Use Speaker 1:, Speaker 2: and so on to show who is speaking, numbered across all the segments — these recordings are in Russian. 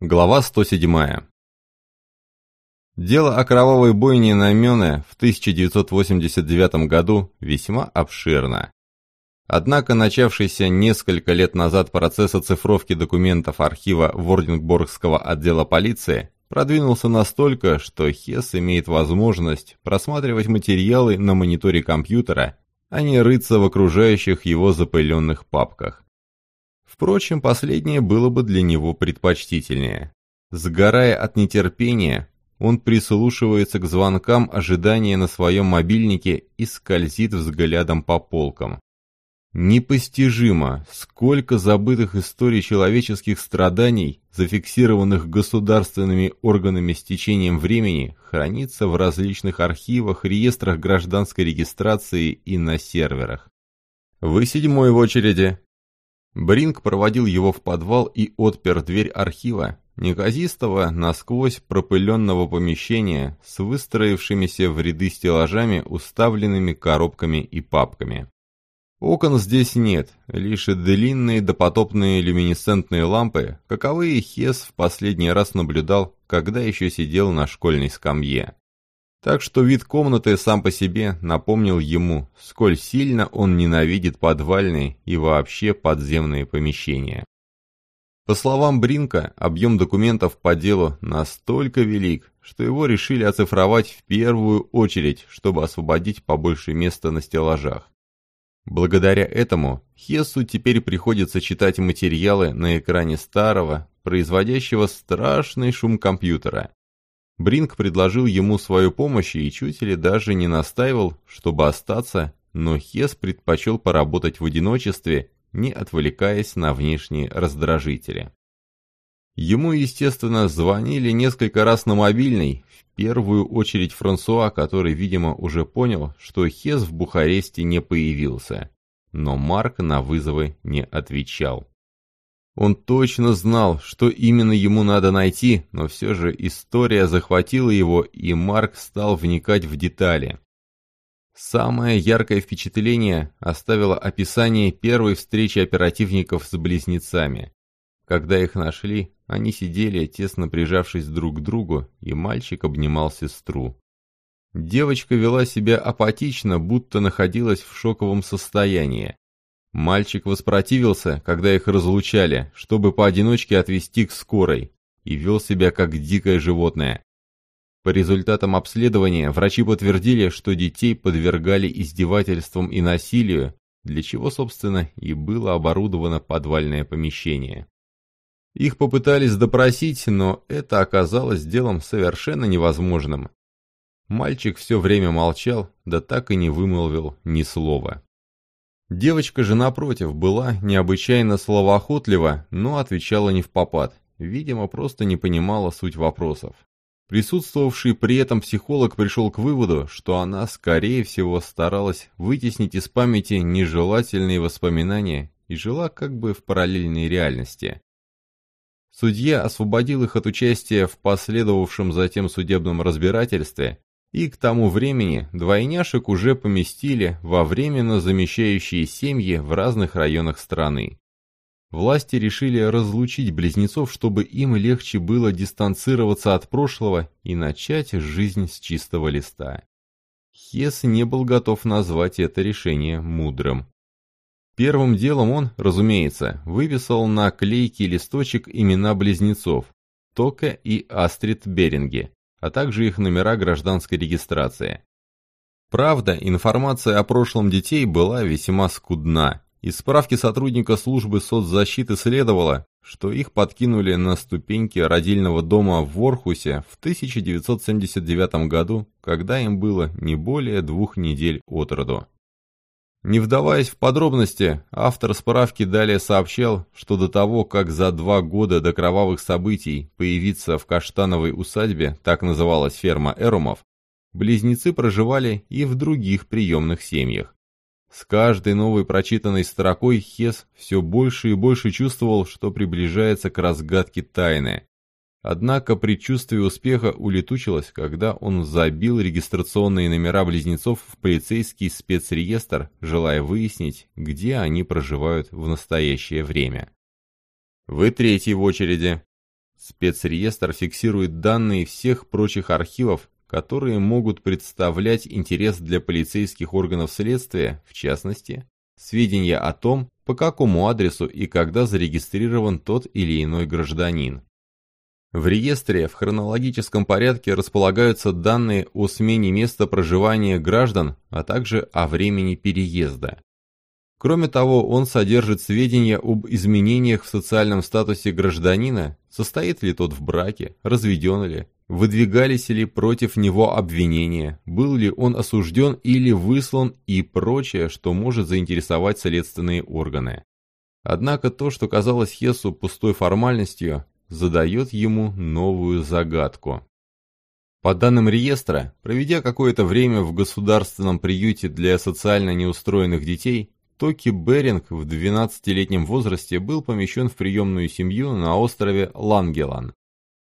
Speaker 1: Глава 107. Дело о кровавой бойне на Мёне в 1989 году весьма обширно. Однако начавшийся несколько лет назад процесс оцифровки документов архива Вордингборгского отдела полиции продвинулся настолько, что Хесс имеет возможность просматривать материалы на мониторе компьютера, а не рыться в окружающих его запыленных папках. Впрочем, последнее было бы для него предпочтительнее. Сгорая от нетерпения, он прислушивается к звонкам ожидания на своем мобильнике и скользит взглядом по полкам. Непостижимо, сколько забытых историй человеческих страданий, зафиксированных государственными органами с течением времени, хранится в различных архивах, реестрах гражданской регистрации и на серверах. Вы седьмой в очереди, Бринг проводил его в подвал и отпер дверь архива, неказистого, насквозь пропыленного помещения с выстроившимися в ряды стеллажами, уставленными коробками и папками. Окон здесь нет, лишь длинные допотопные люминесцентные лампы, каковые Хес в последний раз наблюдал, когда еще сидел на школьной скамье. Так что вид комнаты сам по себе напомнил ему, сколь сильно он ненавидит подвальные и вообще подземные помещения. По словам Бринка, объем документов по делу настолько велик, что его решили оцифровать в первую очередь, чтобы освободить побольше места на стеллажах. Благодаря этому Хессу теперь приходится читать материалы на экране старого, производящего страшный шум компьютера, Бринг предложил ему свою помощь и чуть ли даже не настаивал, чтобы остаться, но Хес предпочел поработать в одиночестве, не отвлекаясь на внешние раздражители. Ему, естественно, звонили несколько раз на мобильный, в первую очередь Франсуа, который, видимо, уже понял, что Хес в Бухаресте не появился. Но Марк на вызовы не отвечал. Он точно знал, что именно ему надо найти, но все же история захватила его, и Марк стал вникать в детали. Самое яркое впечатление оставило описание первой встречи оперативников с близнецами. Когда их нашли, они сидели, тесно прижавшись друг к другу, и мальчик обнимал сестру. Девочка вела себя апатично, будто находилась в шоковом состоянии. Мальчик воспротивился, когда их разлучали, чтобы поодиночке отвезти к скорой, и вел себя как дикое животное. По результатам обследования врачи подтвердили, что детей подвергали издевательствам и насилию, для чего, собственно, и было оборудовано подвальное помещение. Их попытались допросить, но это оказалось делом совершенно невозможным. Мальчик все время молчал, да так и не вымолвил ни слова. Девочка же, напротив, была необычайно словоохотлива, но отвечала не в попад. Видимо, просто не понимала суть вопросов. Присутствовавший при этом психолог пришел к выводу, что она, скорее всего, старалась вытеснить из памяти нежелательные воспоминания и жила как бы в параллельной реальности. Судья освободил их от участия в последовавшем затем судебном разбирательстве и к тому времени двойняшек уже поместили во временно замещающие семьи в разных районах страны. Власти решили разлучить близнецов, чтобы им легче было дистанцироваться от прошлого и начать жизнь с чистого листа. Хес не был готов назвать это решение мудрым. Первым делом он, разумеется, выписал на клейкий листочек имена близнецов – Тока и Астрид Беринге, а также их номера гражданской регистрации. Правда, информация о прошлом детей была весьма скудна. Из справки сотрудника службы соцзащиты следовало, что их подкинули на ступеньки родильного дома в Ворхусе в 1979 году, когда им было не более двух недель от роду. Не вдаваясь в подробности, автор справки далее сообщал, что до того, как за два года до кровавых событий появиться в Каштановой усадьбе, так называлась ферма Эрумов, близнецы проживали и в других приемных семьях. С каждой новой прочитанной строкой Хес все больше и больше чувствовал, что приближается к разгадке тайны, Однако предчувствие успеха улетучилось, когда он забил регистрационные номера близнецов в полицейский спецреестр, желая выяснить, где они проживают в настоящее время. «Вы третий в очереди». Спецреестр фиксирует данные всех прочих архивов, которые могут представлять интерес для полицейских органов следствия, в частности, сведения о том, по какому адресу и когда зарегистрирован тот или иной гражданин. В реестре в хронологическом порядке располагаются данные о смене места проживания граждан, а также о времени переезда. Кроме того, он содержит сведения об изменениях в социальном статусе гражданина, состоит ли тот в браке, разведен ли, выдвигались ли против него обвинения, был ли он осужден или выслан и прочее, что может заинтересовать следственные органы. Однако то, что казалось Хессу пустой формальностью, задает ему новую загадку. По данным реестра, проведя какое-то время в государственном приюте для социально неустроенных детей, Токи Беринг в 12-летнем возрасте был помещен в приемную семью на острове Лангелан.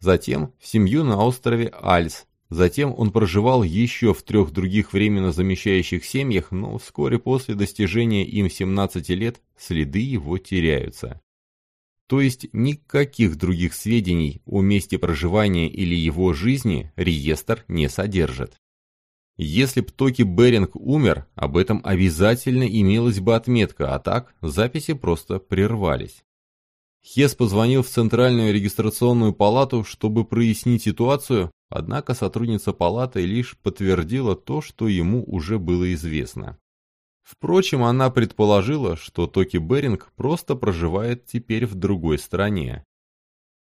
Speaker 1: Затем в семью на острове Альс. Затем он проживал еще в трех других временно замещающих семьях, но вскоре после достижения им 17 лет следы его теряются. То есть никаких других сведений о месте проживания или его жизни реестр не содержит. Если б Токи Беринг умер, об этом обязательно имелась бы отметка, а так записи просто прервались. Хес позвонил в Центральную регистрационную палату, чтобы прояснить ситуацию, однако сотрудница палаты лишь подтвердила то, что ему уже было известно. Впрочем, она предположила, что Токи Беринг просто проживает теперь в другой стране.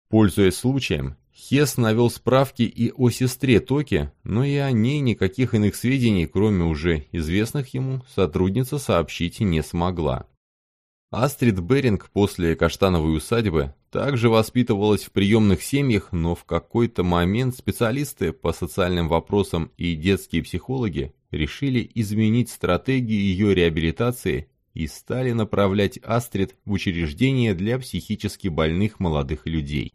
Speaker 1: Пользуясь случаем, Хес навел справки и о сестре Токи, но и о ней никаких иных сведений, кроме уже известных ему, сотрудница сообщить не смогла. Астрид Беринг после каштановой усадьбы также воспитывалась в приемных семьях, но в какой-то момент специалисты по социальным вопросам и детские психологи решили изменить стратегию ее реабилитации и стали направлять Астрид в учреждения для психически больных молодых людей.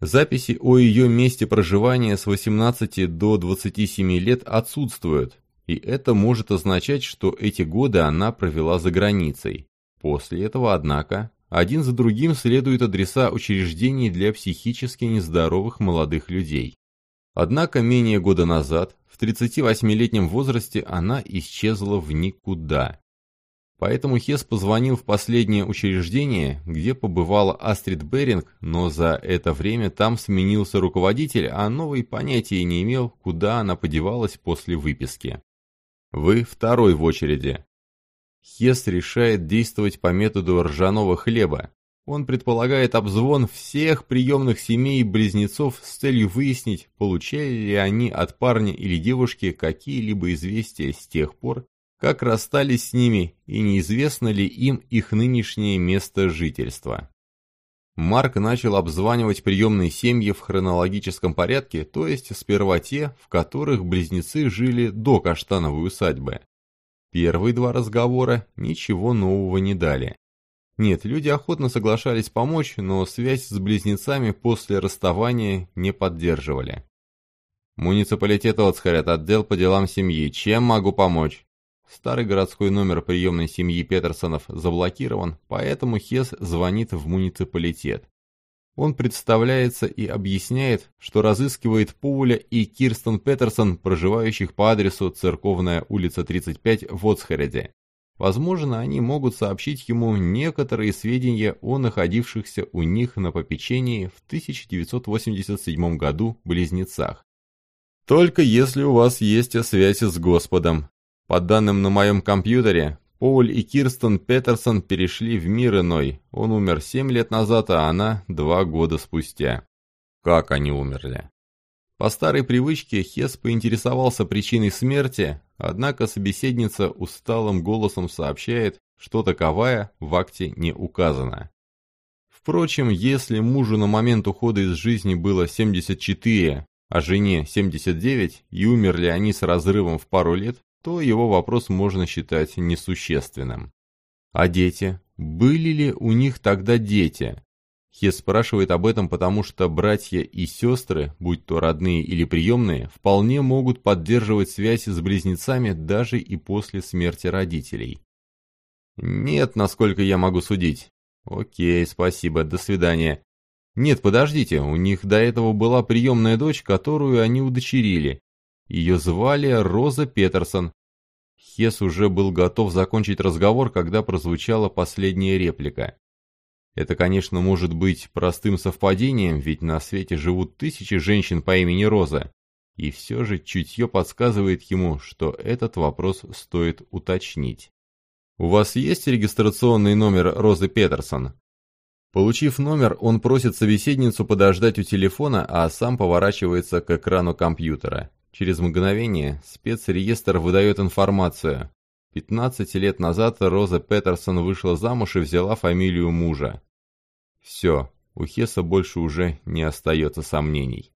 Speaker 1: Записи о ее месте проживания с 18 до 27 лет отсутствуют, и это может означать, что эти годы она провела за границей. После этого, однако, один за другим следуют адреса учреждений для психически нездоровых молодых людей. Однако менее года назад в 38-летнем возрасте она исчезла в никуда. Поэтому Хес позвонил в последнее учреждение, где побывала Астрид Беринг, но за это время там сменился руководитель, а новый понятия не имел, куда она подевалась после выписки. Вы второй в очереди. Хес решает действовать по методу ржаного хлеба, он предполагает обзвон всех приемных семей близнецов с целью выяснить, получали ли они от парня или девушки какие-либо известия с тех пор, как расстались с ними и неизвестно ли им их нынешнее место жительства. Марк начал обзванивать приемные семьи в хронологическом порядке, то есть сперва те, в которых близнецы жили до каштановой усадьбы. Первые два разговора ничего нового не дали. Нет, люди охотно соглашались помочь, но связь с близнецами после расставания не поддерживали. Муниципалитет Оцхарят, отдел по делам семьи. Чем могу помочь? Старый городской номер приемной семьи Петерсонов заблокирован, поэтому Хес звонит в муниципалитет. Он представляется и объясняет, что разыскивает Поуля и Кирстен Петерсон, проживающих по адресу Церковная улица 35 в Оцхареде. Возможно, они могут сообщить ему некоторые сведения о находившихся у них на попечении в 1987 году близнецах. Только если у вас есть связь с Господом. По данным на моем компьютере, Поль и Кирстен Петерсон перешли в мир иной. Он умер 7 лет назад, а она 2 года спустя. Как они умерли? По старой привычке Хес поинтересовался причиной смерти, однако собеседница усталым голосом сообщает, что таковая в акте не указана. Впрочем, если мужу на момент ухода из жизни было 74, а жене 79, и умерли они с разрывом в пару лет, то его вопрос можно считать несущественным. А дети? Были ли у них тогда дети? Хес спрашивает об этом, потому что братья и сестры, будь то родные или приемные, вполне могут поддерживать связь с близнецами даже и после смерти родителей. Нет, насколько я могу судить. Окей, спасибо, до свидания. Нет, подождите, у них до этого была приемная дочь, которую они удочерили. Ее звали Роза Петерсон. Хес уже был готов закончить разговор, когда прозвучала последняя реплика. Это, конечно, может быть простым совпадением, ведь на свете живут тысячи женщин по имени Роза. И все же чутье подсказывает ему, что этот вопрос стоит уточнить. «У вас есть регистрационный номер Розы Петерсон?» Получив номер, он просит собеседницу подождать у телефона, а сам поворачивается к экрану компьютера. Через мгновение спецреестр выдает информацию. 15 лет назад Роза Петерсон вышла замуж и взяла фамилию мужа. Все, у Хесса больше уже не остается сомнений.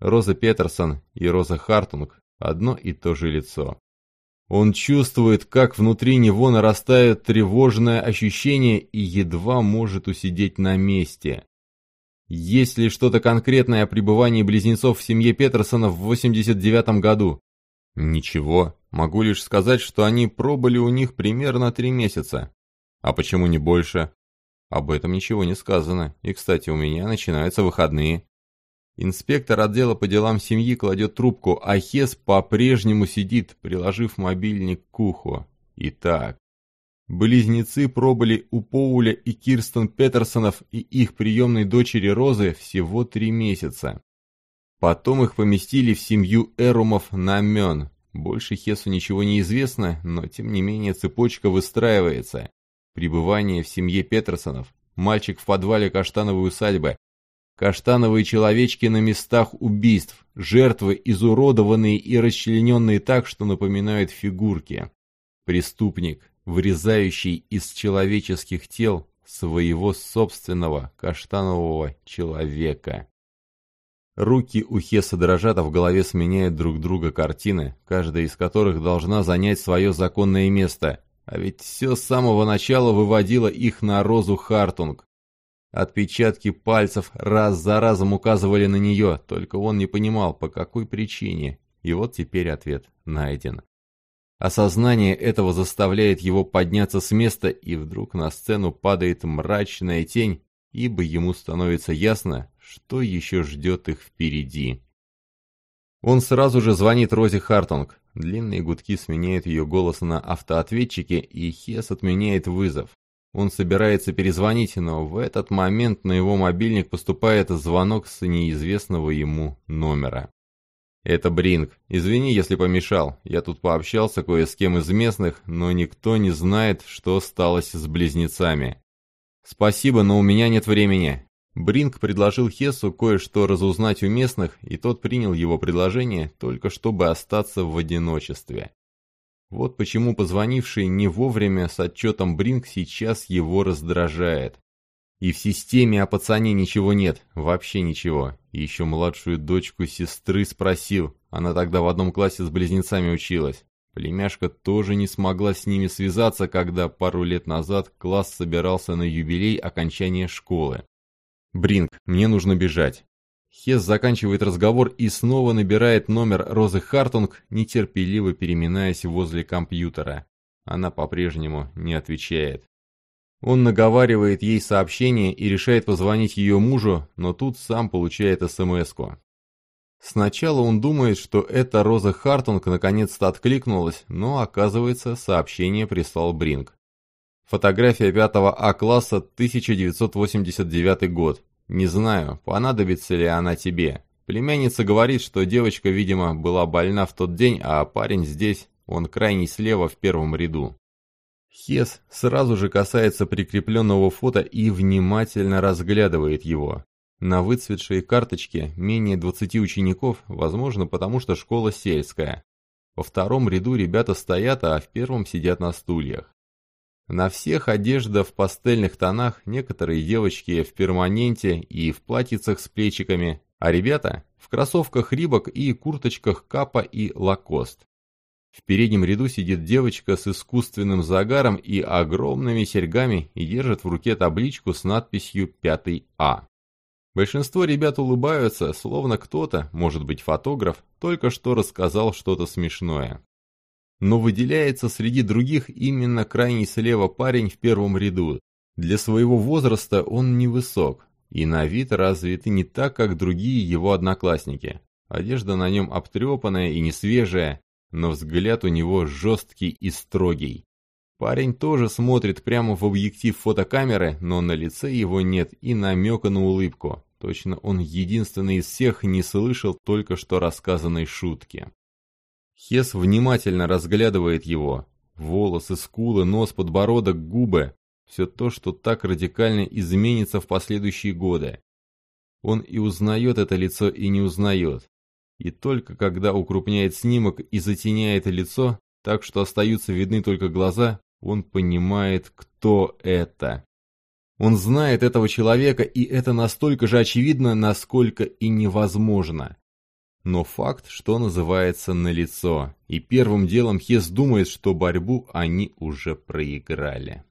Speaker 1: Роза Петерсон и Роза Хартунг – одно и то же лицо. Он чувствует, как внутри него нарастает тревожное ощущение и едва может усидеть на месте. Есть ли что-то конкретное о пребывании близнецов в семье Петерсона в 89 году? Ничего. Могу лишь сказать, что они пробыли у них примерно три месяца. А почему не больше? Об этом ничего не сказано. И, кстати, у меня начинаются выходные. Инспектор отдела по делам семьи кладет трубку, а Хес по-прежнему сидит, приложив мобильник к уху. Итак, близнецы пробыли у Поуля и Кирстен Петерсонов и их приемной дочери Розы всего три месяца. Потом их поместили в семью Эрумов на Мён. Больше Хесу ничего не известно, но тем не менее цепочка выстраивается. Пребывание в семье Петерсонов, мальчик в подвале каштановой усадьбы, каштановые человечки на местах убийств, жертвы изуродованные и расчлененные так, что напоминают фигурки. Преступник, вырезающий из человеческих тел своего собственного каштанового человека. Руки у Хеса дрожат, а в голове сменяют друг друга картины, каждая из которых должна занять свое законное место, а ведь все с самого начала выводило их на Розу Хартунг. Отпечатки пальцев раз за разом указывали на нее, только он не понимал, по какой причине. И вот теперь ответ найден. Осознание этого заставляет его подняться с места, и вдруг на сцену падает мрачная тень, ибо ему становится ясно, что еще ждет их впереди. Он сразу же звонит Розе Хартунг. Длинные гудки сменяют ее голос на автоответчике, и Хес отменяет вызов. Он собирается перезвонить, но в этот момент на его мобильник поступает звонок с неизвестного ему номера. «Это Бринг. Извини, если помешал. Я тут пообщался кое с кем из местных, но никто не знает, что сталось с близнецами. Спасибо, но у меня нет времени. Бринг предложил Хессу кое-что разузнать у местных, и тот принял его предложение, только чтобы остаться в одиночестве. Вот почему позвонивший не вовремя с отчетом Бринг сейчас его раздражает. И в системе о пацане ничего нет, вообще ничего. И еще младшую дочку сестры спросил, она тогда в одном классе с близнецами училась. Племяшка тоже не смогла с ними связаться, когда пару лет назад класс собирался на юбилей окончания школы. Бринг, мне нужно бежать. Хес заканчивает разговор и снова набирает номер Розы Хартунг, нетерпеливо переминаясь возле компьютера. Она по-прежнему не отвечает. Он наговаривает ей сообщение и решает позвонить ее мужу, но тут сам получает СМС-ку. Сначала он думает, что это Роза Хартунг наконец-то откликнулась, но оказывается сообщение прислал Бринг. Фотография 5 А-класса, 1989 год. Не знаю, понадобится ли она тебе. Племянница говорит, что девочка, видимо, была больна в тот день, а парень здесь, он крайний слева в первом ряду. Хес сразу же касается прикрепленного фото и внимательно разглядывает его. На выцветшей карточке менее 20 учеников, возможно, потому что школа сельская. Во втором ряду ребята стоят, а в первом сидят на стульях. На всех одежда в пастельных тонах, некоторые девочки в перманенте и в платьицах с плечиками, а ребята в кроссовках Рибок и курточках Капа и Лакост. В переднем ряду сидит девочка с искусственным загаром и огромными серьгами и держит в руке табличку с надписью «5 А». Большинство ребят улыбаются, словно кто-то, может быть фотограф, только что рассказал что-то смешное но выделяется среди других именно крайний слева парень в первом ряду. Для своего возраста он невысок, И на вид развит не так, как другие его одноклассники. Одежда на нем обтрепанная и несвежая, но взгляд у него жесткий и строгий. Парень тоже смотрит прямо в объектив фотокамеры, но на лице его нет и намека на улыбку. Точно он единственный из всех не слышал только что рассказанной шутки. Хес внимательно разглядывает его. Волосы, скулы, нос, подбородок, губы. Все то, что так радикально изменится в последующие годы. Он и узнает это лицо, и не узнает. И только когда укрупняет снимок и затеняет лицо, так что остаются видны только глаза, он понимает, кто это. Он знает этого человека, и это настолько же очевидно, насколько и невозможно. Но факт, что называется, налицо, и первым делом Хес думает, что борьбу они уже проиграли.